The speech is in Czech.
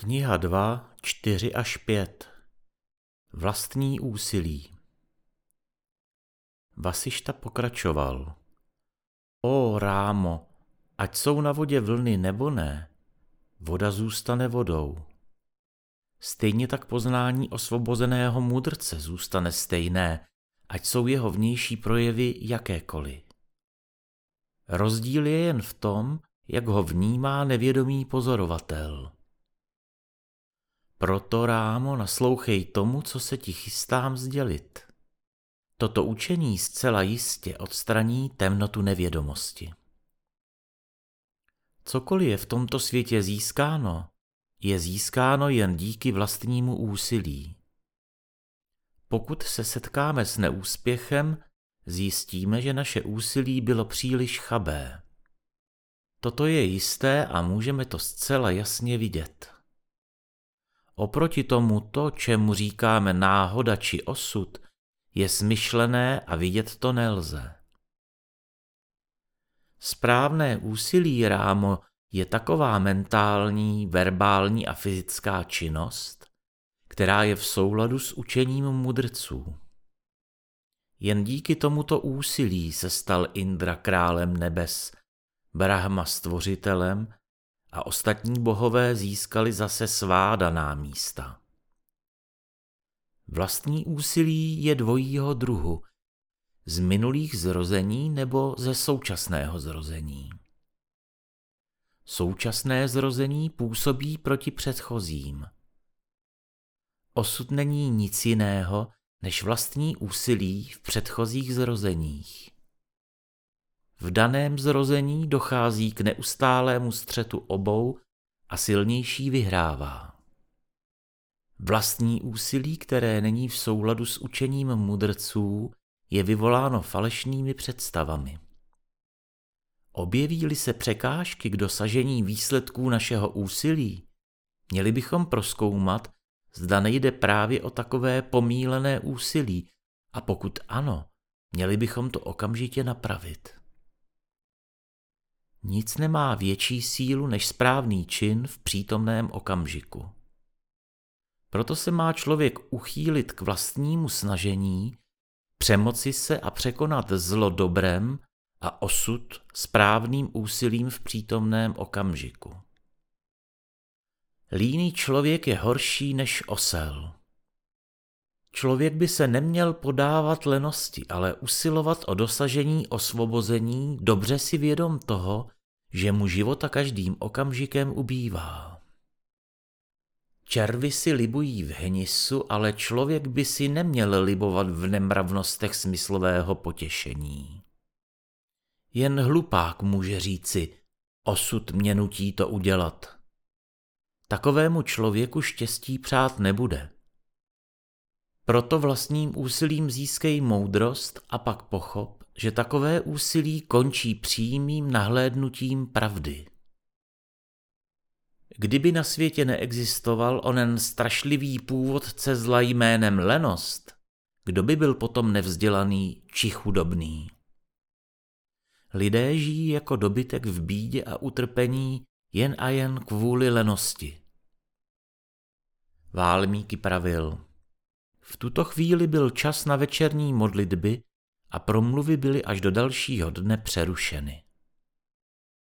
Kniha 2, 4 až 5 Vlastní úsilí Vasišta pokračoval. O rámo, ať jsou na vodě vlny nebo ne, voda zůstane vodou. Stejně tak poznání osvobozeného mudrce zůstane stejné, ať jsou jeho vnější projevy jakékoliv. Rozdíl je jen v tom, jak ho vnímá nevědomý pozorovatel. Proto, rámo, naslouchej tomu, co se ti chystám sdělit. Toto učení zcela jistě odstraní temnotu nevědomosti. Cokoliv je v tomto světě získáno, je získáno jen díky vlastnímu úsilí. Pokud se setkáme s neúspěchem, zjistíme, že naše úsilí bylo příliš chabé. Toto je jisté a můžeme to zcela jasně vidět. Oproti tomu to, čemu říkáme náhoda či osud, je smyšlené a vidět to nelze. Správné úsilí rámo je taková mentální, verbální a fyzická činnost, která je v souladu s učením mudrců. Jen díky tomuto úsilí se stal Indra králem nebes, Brahma stvořitelem a ostatní bohové získali zase svá daná místa. Vlastní úsilí je dvojího druhu, z minulých zrození nebo ze současného zrození. Současné zrození působí proti předchozím. Osud není nic jiného než vlastní úsilí v předchozích zrozeních. V daném zrození dochází k neustálému střetu obou a silnější vyhrává. Vlastní úsilí, které není v souladu s učením mudrců, je vyvoláno falešnými představami. Objeví-li se překážky k dosažení výsledků našeho úsilí, měli bychom proskoumat, zda nejde právě o takové pomílené úsilí a pokud ano, měli bychom to okamžitě napravit. Nic nemá větší sílu než správný čin v přítomném okamžiku. Proto se má člověk uchýlit k vlastnímu snažení, přemoci se a překonat zlo dobrem a osud správným úsilím v přítomném okamžiku. Líný člověk je horší než osel. Člověk by se neměl podávat lenosti, ale usilovat o dosažení osvobození, dobře si vědom toho, že mu života každým okamžikem ubývá. Červy si libují v hnisu, ale člověk by si neměl libovat v nemravnostech smyslového potěšení. Jen hlupák může říci, osud mě nutí to udělat. Takovému člověku štěstí přát nebude. Proto vlastním úsilím získej moudrost a pak pochop, že takové úsilí končí přímým nahlédnutím pravdy. Kdyby na světě neexistoval onen strašlivý původce zla jménem lenost, kdo by byl potom nevzdělaný či chudobný? Lidé žijí jako dobytek v bídě a utrpení jen a jen kvůli lenosti. Válmíky pravil – v tuto chvíli byl čas na večerní modlitby a promluvy byly až do dalšího dne přerušeny.